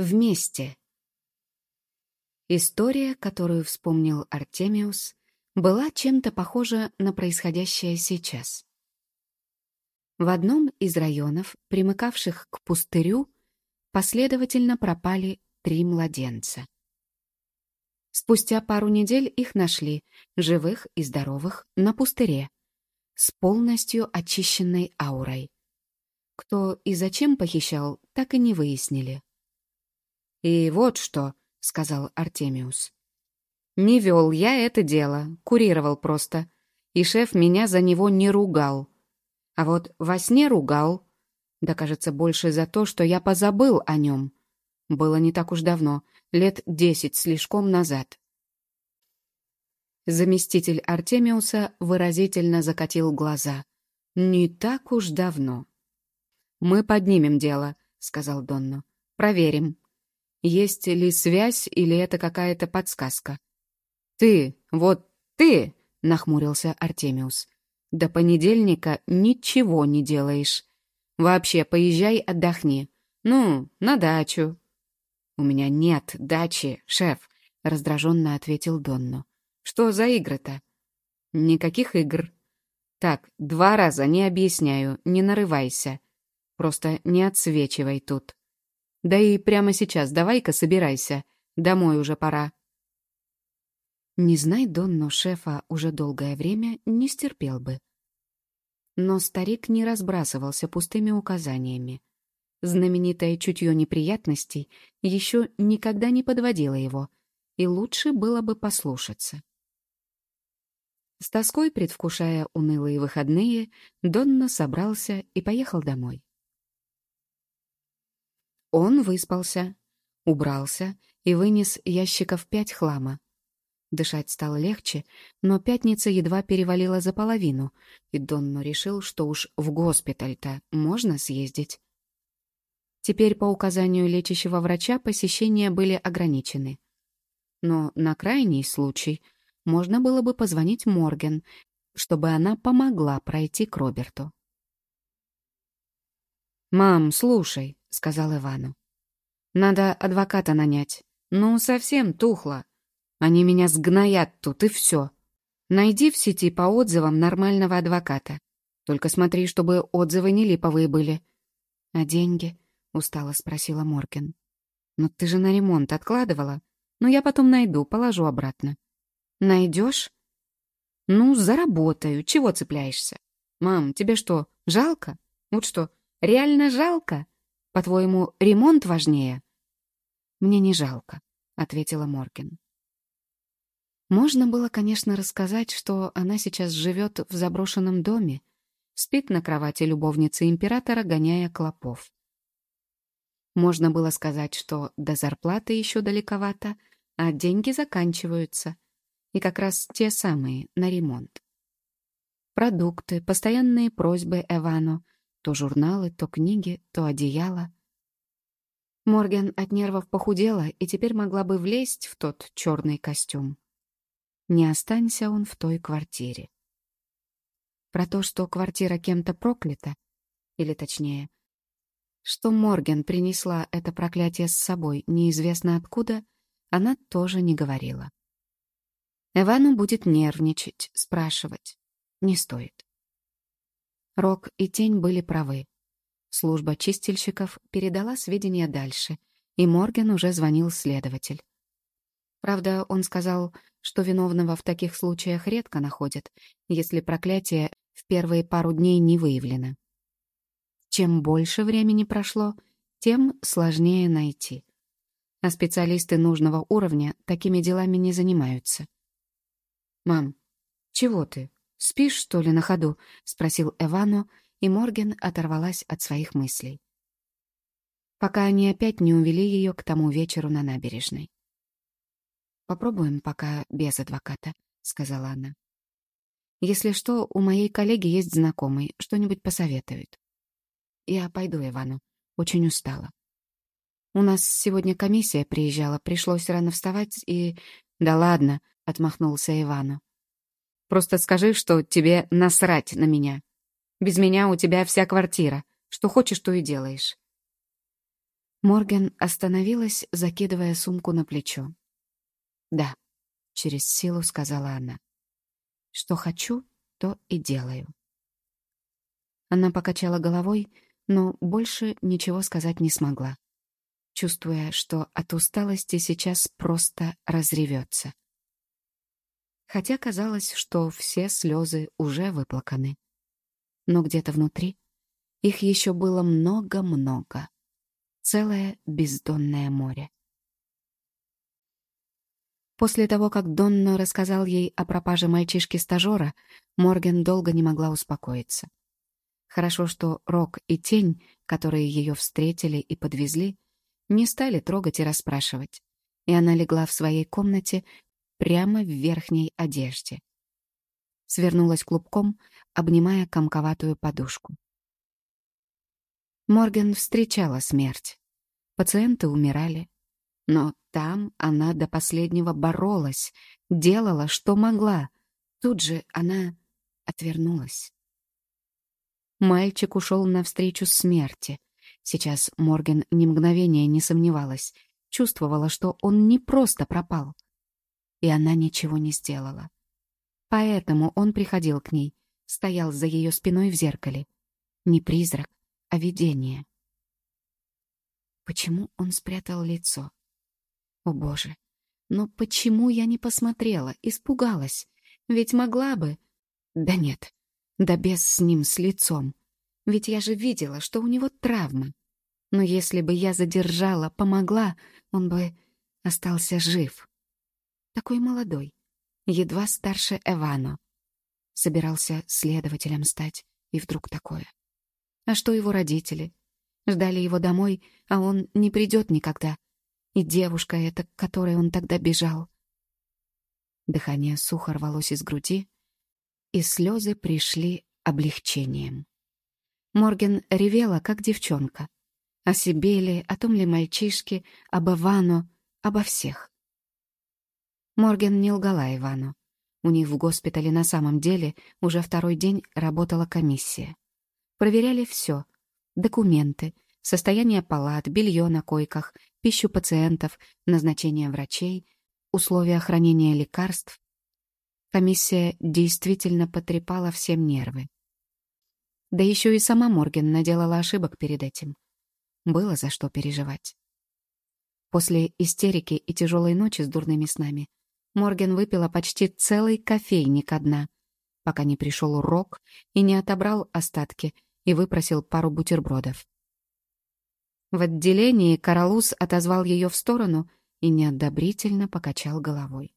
Вместе. История, которую вспомнил Артемиус, была чем-то похожа на происходящее сейчас. В одном из районов, примыкавших к пустырю, последовательно пропали три младенца. Спустя пару недель их нашли, живых и здоровых, на пустыре, с полностью очищенной аурой. Кто и зачем похищал, так и не выяснили. «И вот что», — сказал Артемиус. «Не вел я это дело, курировал просто. И шеф меня за него не ругал. А вот во сне ругал. Да, кажется, больше за то, что я позабыл о нем. Было не так уж давно, лет десять слишком назад». Заместитель Артемиуса выразительно закатил глаза. «Не так уж давно». «Мы поднимем дело», — сказал Донно. «Проверим, есть ли связь или это какая-то подсказка. «Ты, вот ты!» — нахмурился Артемиус. «До понедельника ничего не делаешь. Вообще, поезжай отдохни. Ну, на дачу». «У меня нет дачи, шеф», — раздраженно ответил Донно. «Что за игры-то?» «Никаких игр». «Так, два раза не объясняю, не нарывайся. Просто не отсвечивай тут». Да и прямо сейчас давай-ка собирайся. Домой уже пора. Не знай Донно шефа уже долгое время, не стерпел бы. Но старик не разбрасывался пустыми указаниями. Знаменитое чутье неприятностей еще никогда не подводило его, и лучше было бы послушаться. С тоской предвкушая унылые выходные, Донна собрался и поехал домой. Он выспался, убрался и вынес ящиков пять хлама. Дышать стало легче, но пятница едва перевалила за половину, и Донну решил, что уж в госпиталь-то можно съездить. Теперь по указанию лечащего врача посещения были ограничены. Но на крайний случай можно было бы позвонить Морген, чтобы она помогла пройти к Роберту. «Мам, слушай», — сказал Ивану. «Надо адвоката нанять. Ну, совсем тухло. Они меня сгноят тут, и все. Найди в сети по отзывам нормального адвоката. Только смотри, чтобы отзывы не липовые были». «А деньги?» — устало спросила Морген. «Ну ты же на ремонт откладывала. Ну я потом найду, положу обратно». «Найдешь?» «Ну, заработаю. Чего цепляешься? Мам, тебе что, жалко? Вот что, реально жалко?» По-твоему, ремонт важнее?» «Мне не жалко», — ответила Морген. Можно было, конечно, рассказать, что она сейчас живет в заброшенном доме, спит на кровати любовницы императора, гоняя клопов. Можно было сказать, что до зарплаты еще далековато, а деньги заканчиваются, и как раз те самые, на ремонт. Продукты, постоянные просьбы Эвану — то журналы, то книги, то одеяло. Морген от нервов похудела и теперь могла бы влезть в тот черный костюм. Не останься он в той квартире. Про то, что квартира кем-то проклята, или точнее, что Морген принесла это проклятие с собой неизвестно откуда, она тоже не говорила. Эвану будет нервничать, спрашивать. Не стоит. Рок и Тень были правы. Служба чистильщиков передала сведения дальше, и Морген уже звонил следователь. Правда, он сказал, что виновного в таких случаях редко находят, если проклятие в первые пару дней не выявлено. Чем больше времени прошло, тем сложнее найти. А специалисты нужного уровня такими делами не занимаются. «Мам, чего ты?» «Спишь, что ли, на ходу?» — спросил Эвану, и Морген оторвалась от своих мыслей. Пока они опять не увели ее к тому вечеру на набережной. «Попробуем пока без адвоката», — сказала она. «Если что, у моей коллеги есть знакомый, что-нибудь посоветует. Я пойду, Ивану. Очень устала. У нас сегодня комиссия приезжала, пришлось рано вставать и...» «Да ладно», — отмахнулся Ивану. Просто скажи, что тебе насрать на меня. Без меня у тебя вся квартира. Что хочешь, то и делаешь». Морген остановилась, закидывая сумку на плечо. «Да», — через силу сказала она. «Что хочу, то и делаю». Она покачала головой, но больше ничего сказать не смогла, чувствуя, что от усталости сейчас просто разревется. Хотя казалось, что все слезы уже выплаканы. Но где-то внутри их еще было много-много. Целое бездонное море. После того, как Донно рассказал ей о пропаже мальчишки-стажера, Морген долго не могла успокоиться. Хорошо, что Рок и Тень, которые ее встретили и подвезли, не стали трогать и расспрашивать, и она легла в своей комнате прямо в верхней одежде. Свернулась клубком, обнимая комковатую подушку. Морген встречала смерть. Пациенты умирали. Но там она до последнего боролась, делала, что могла. Тут же она отвернулась. Мальчик ушел навстречу смерти. Сейчас Морген ни мгновения не сомневалась, чувствовала, что он не просто пропал. И она ничего не сделала. Поэтому он приходил к ней, стоял за ее спиной в зеркале. Не призрак, а видение. Почему он спрятал лицо? О, Боже! Но почему я не посмотрела, испугалась? Ведь могла бы... Да нет, да без с ним, с лицом. Ведь я же видела, что у него травма. Но если бы я задержала, помогла, он бы остался жив. Такой молодой, едва старше Эвано. Собирался следователем стать, и вдруг такое. А что его родители? Ждали его домой, а он не придет никогда. И девушка эта, к которой он тогда бежал. Дыхание сухо рвалось из груди, и слезы пришли облегчением. Морген ревела, как девчонка. О себе ли, о том ли мальчишке, об Ивану, обо всех. Морген не лгала Ивану. У них в госпитале на самом деле уже второй день работала комиссия. Проверяли все — документы, состояние палат, белье на койках, пищу пациентов, назначение врачей, условия хранения лекарств, Комиссия действительно потрепала всем нервы. Да еще и сама Морген наделала ошибок перед этим. Было за что переживать. После истерики и тяжелой ночи с дурными снами Морген выпила почти целый кофейник одна, пока не пришел урок и не отобрал остатки и выпросил пару бутербродов. В отделении Каралус отозвал ее в сторону и неодобрительно покачал головой.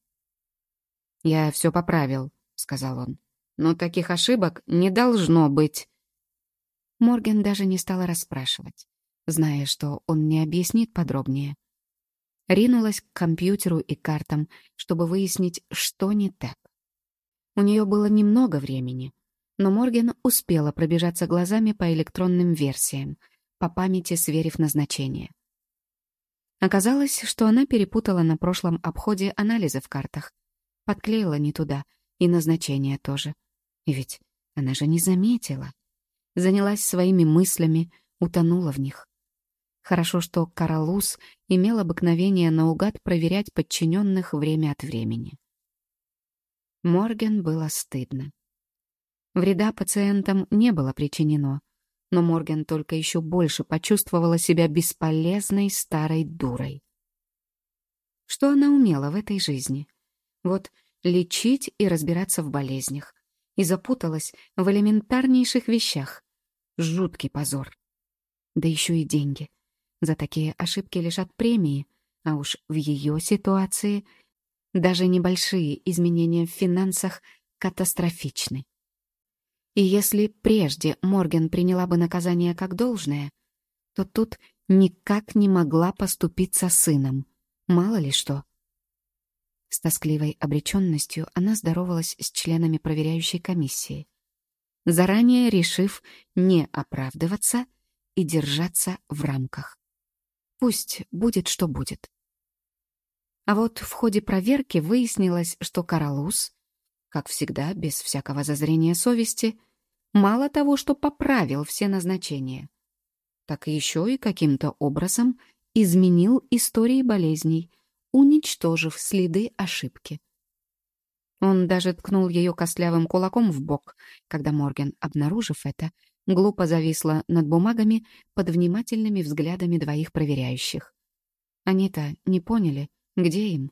«Я все поправил», — сказал он. «Но таких ошибок не должно быть». Морген даже не стала расспрашивать, зная, что он не объяснит подробнее. Ринулась к компьютеру и картам, чтобы выяснить, что не так. У нее было немного времени, но Морген успела пробежаться глазами по электронным версиям, по памяти сверив назначение. Оказалось, что она перепутала на прошлом обходе анализы в картах Подклеила не туда, и назначение тоже. И ведь она же не заметила. Занялась своими мыслями, утонула в них. Хорошо, что Каралус имел обыкновение наугад проверять подчиненных время от времени. Морген было стыдно. Вреда пациентам не было причинено, но Морген только еще больше почувствовала себя бесполезной старой дурой. Что она умела в этой жизни? Вот лечить и разбираться в болезнях. И запуталась в элементарнейших вещах. Жуткий позор. Да еще и деньги. За такие ошибки лишат премии, а уж в ее ситуации даже небольшие изменения в финансах катастрофичны. И если прежде Морген приняла бы наказание как должное, то тут никак не могла поступить со сыном. Мало ли что. С тоскливой обреченностью она здоровалась с членами проверяющей комиссии, заранее решив не оправдываться и держаться в рамках. Пусть будет, что будет. А вот в ходе проверки выяснилось, что Каралус, как всегда, без всякого зазрения совести, мало того, что поправил все назначения, так еще и каким-то образом изменил истории болезней, уничтожив следы ошибки. Он даже ткнул ее костлявым кулаком в бок, когда Морген, обнаружив это, глупо зависла над бумагами под внимательными взглядами двоих проверяющих. Они-то не поняли, где им.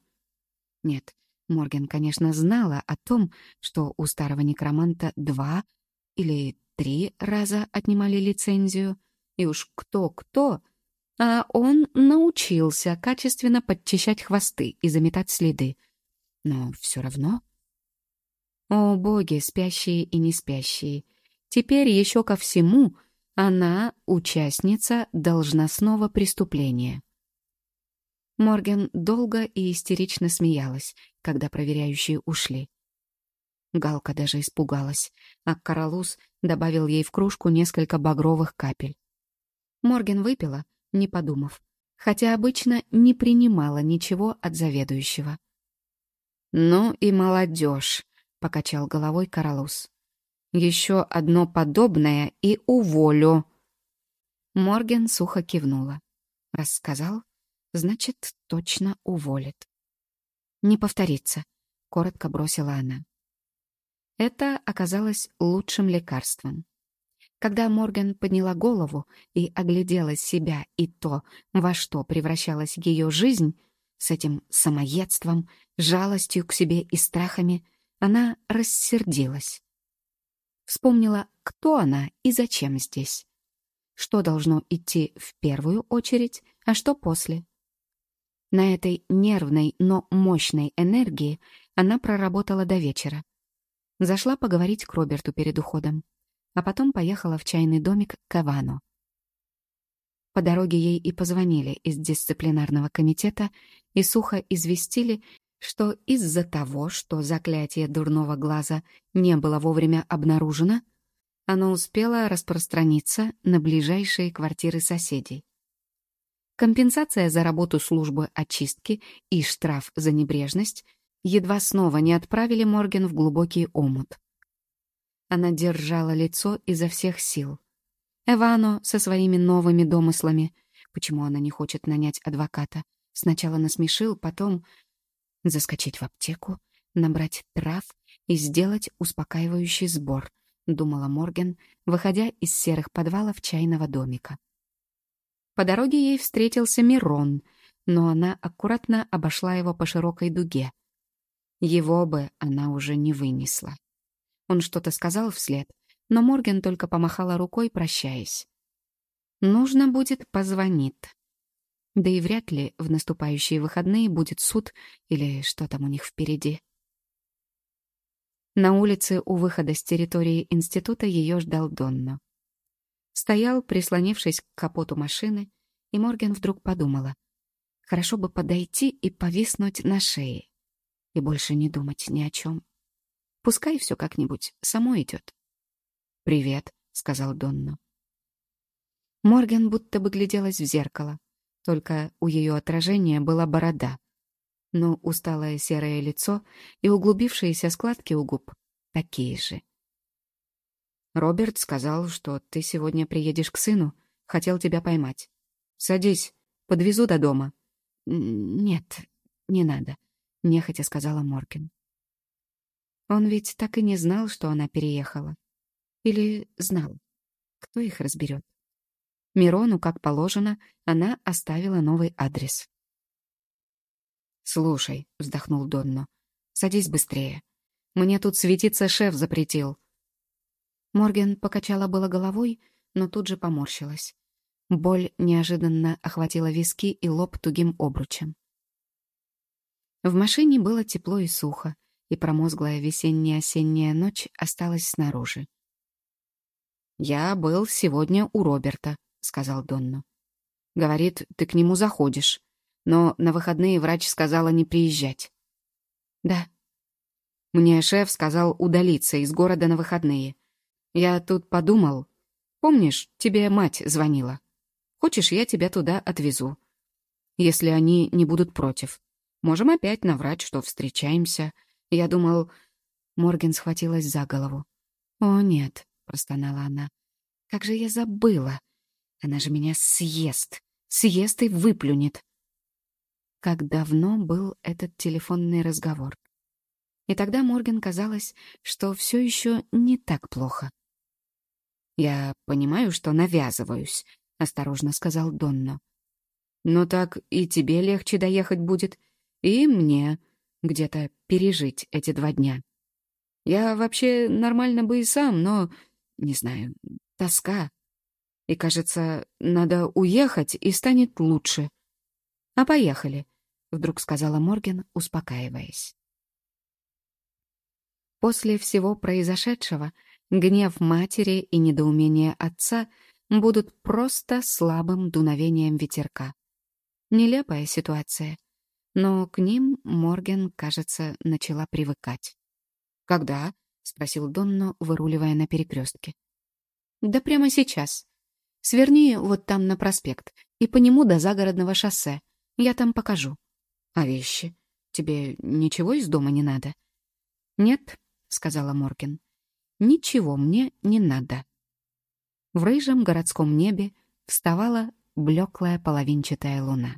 Нет, Морген, конечно, знала о том, что у старого некроманта два или три раза отнимали лицензию, и уж кто-кто, а он научился качественно подчищать хвосты и заметать следы. Но все равно... О, боги, спящие и не спящие! Теперь еще ко всему она участница должностного преступления. Морген долго и истерично смеялась, когда проверяющие ушли. Галка даже испугалась, а Каралус добавил ей в кружку несколько багровых капель. Морген выпила, не подумав, хотя обычно не принимала ничего от заведующего. «Ну и молодежь», — покачал головой Каралус. «Еще одно подобное и уволю». Морген сухо кивнула. Рассказал, значит, точно уволит. «Не повторится», — коротко бросила она. Это оказалось лучшим лекарством. Когда Морган подняла голову и оглядела себя и то, во что превращалась ее жизнь, с этим самоедством, жалостью к себе и страхами, она рассердилась. Вспомнила, кто она и зачем здесь. Что должно идти в первую очередь, а что после. На этой нервной, но мощной энергии она проработала до вечера. Зашла поговорить к Роберту перед уходом а потом поехала в чайный домик к Ивану. По дороге ей и позвонили из дисциплинарного комитета и сухо известили, что из-за того, что заклятие дурного глаза не было вовремя обнаружено, оно успело распространиться на ближайшие квартиры соседей. Компенсация за работу службы очистки и штраф за небрежность едва снова не отправили Морген в глубокий омут. Она держала лицо изо всех сил. Эвано со своими новыми домыслами. Почему она не хочет нанять адвоката? Сначала насмешил, потом заскочить в аптеку, набрать трав и сделать успокаивающий сбор, думала Морген, выходя из серых подвалов чайного домика. По дороге ей встретился Мирон, но она аккуратно обошла его по широкой дуге. Его бы она уже не вынесла. Он что-то сказал вслед, но Морген только помахала рукой, прощаясь. «Нужно будет, позвонит». Да и вряд ли в наступающие выходные будет суд или что там у них впереди. На улице у выхода с территории института ее ждал Донно. Стоял, прислонившись к капоту машины, и Морген вдруг подумала. Хорошо бы подойти и повиснуть на шее. И больше не думать ни о чем. Пускай все как-нибудь само идет. «Привет», — сказал Донно. Морган будто бы гляделась в зеркало, только у ее отражения была борода, но усталое серое лицо и углубившиеся складки у губ такие же. «Роберт сказал, что ты сегодня приедешь к сыну, хотел тебя поймать. Садись, подвезу до дома». «Нет, не надо», — нехотя сказала Морген. Он ведь так и не знал, что она переехала. Или знал. Кто их разберет? Мирону, как положено, она оставила новый адрес. «Слушай», — вздохнул Донно, — «садись быстрее. Мне тут светиться шеф запретил». Морген покачала было головой, но тут же поморщилась. Боль неожиданно охватила виски и лоб тугим обручем. В машине было тепло и сухо, и промозглая весенняя-осенняя ночь осталась снаружи. «Я был сегодня у Роберта», — сказал Донну. «Говорит, ты к нему заходишь, но на выходные врач сказала не приезжать». «Да». Мне шеф сказал удалиться из города на выходные. Я тут подумал. Помнишь, тебе мать звонила? Хочешь, я тебя туда отвезу? Если они не будут против. Можем опять наврать, что встречаемся, я думал... Морген схватилась за голову. «О, нет», — простонала она. «Как же я забыла! Она же меня съест! съест и выплюнет. Как давно был этот телефонный разговор. И тогда Морген казалось, что все еще не так плохо. «Я понимаю, что навязываюсь», — осторожно сказал Донно. «Но так и тебе легче доехать будет, и мне где-то пережить эти два дня. Я вообще нормально бы и сам, но, не знаю, тоска. И, кажется, надо уехать, и станет лучше. А поехали», — вдруг сказала Морген, успокаиваясь. После всего произошедшего гнев матери и недоумение отца будут просто слабым дуновением ветерка. Нелепая ситуация, но к ним Морген, кажется, начала привыкать. «Когда?» — спросил Донно, выруливая на перекрестке. «Да прямо сейчас. Сверни вот там на проспект и по нему до загородного шоссе. Я там покажу». «А вещи? Тебе ничего из дома не надо?» «Нет», — сказала Морген. «Ничего мне не надо». В рыжем городском небе вставала блеклая половинчатая луна.